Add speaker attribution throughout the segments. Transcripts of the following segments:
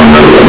Speaker 1: onları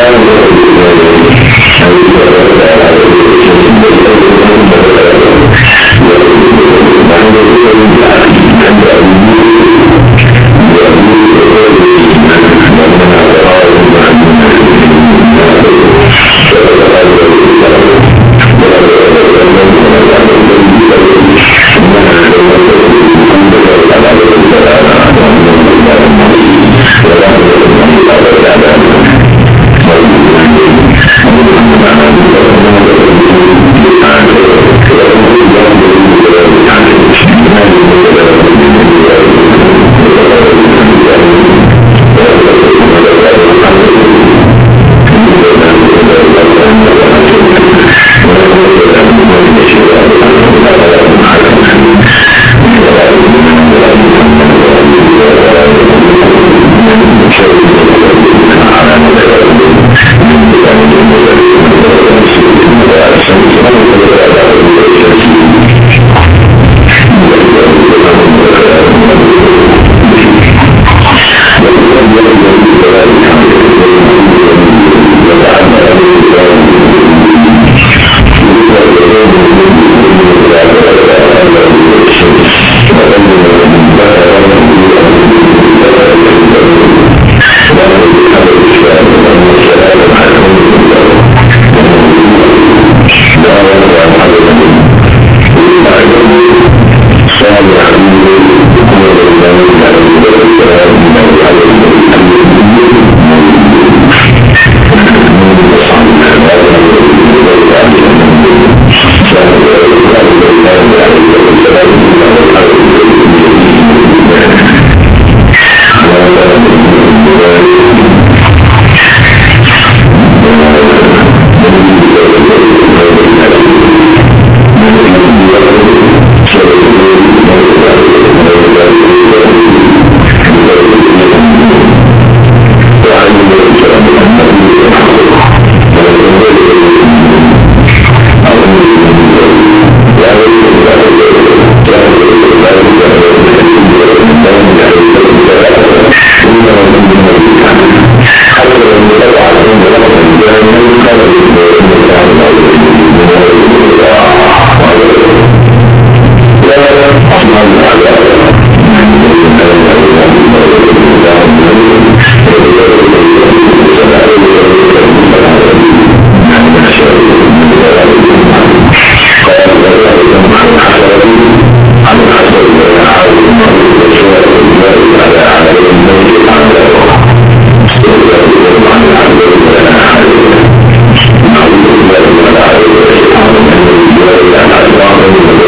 Speaker 1: Allah'ın Biraz I'm not wrong.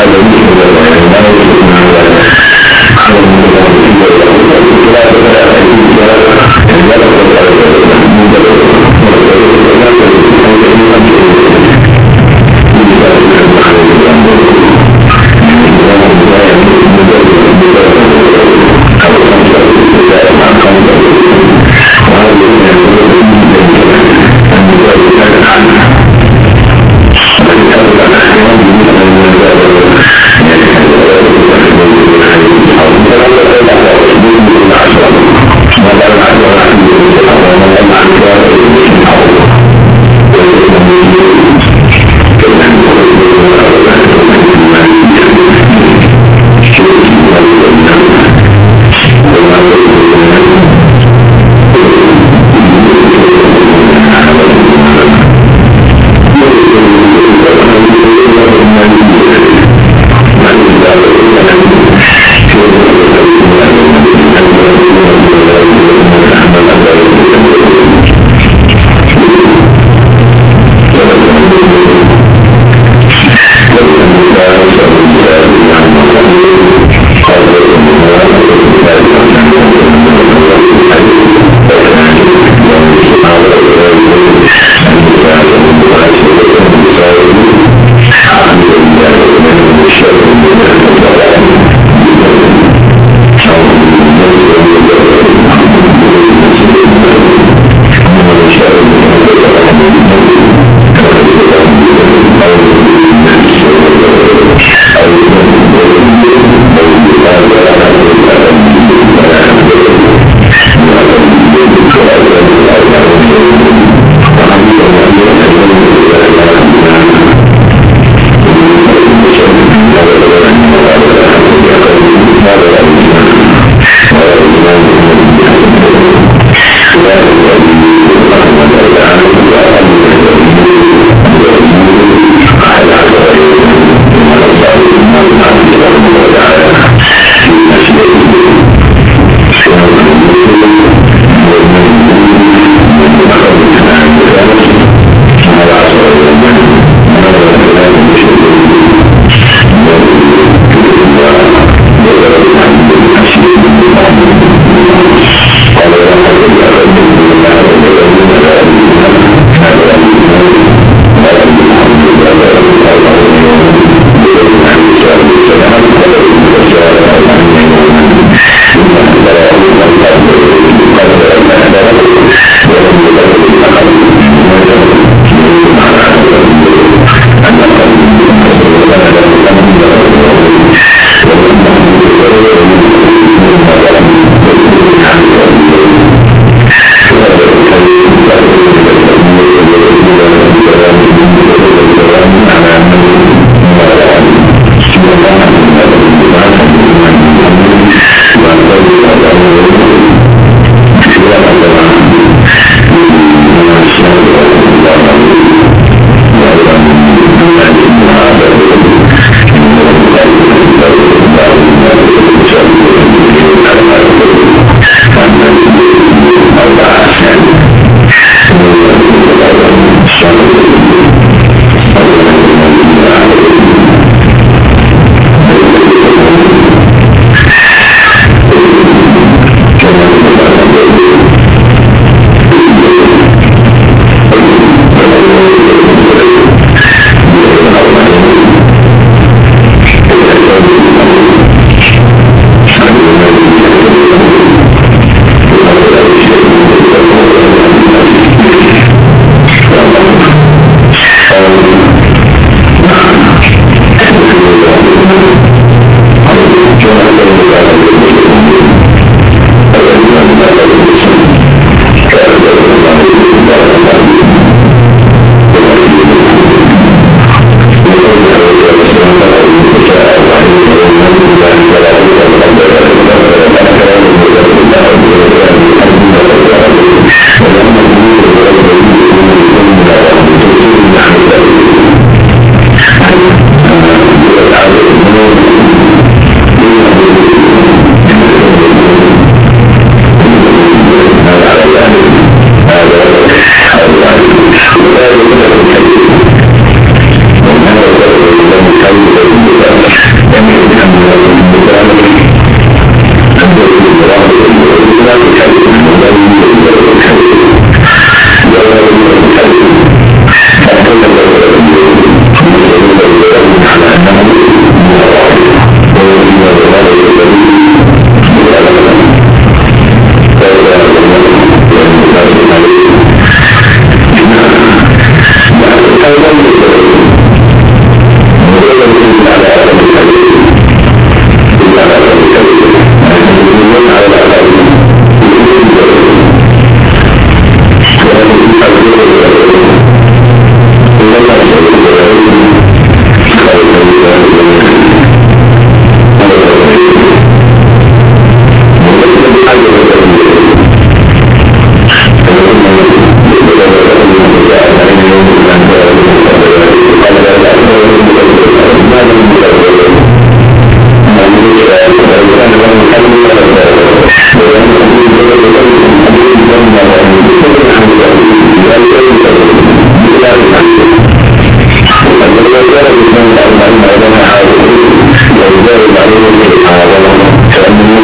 Speaker 1: Allah'ın sallallahu aleyhi ve sellem. Allah'ın aydan aydan aydan aydan aydan aydan aydan aydan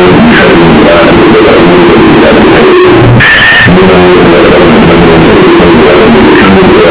Speaker 1: Thank you.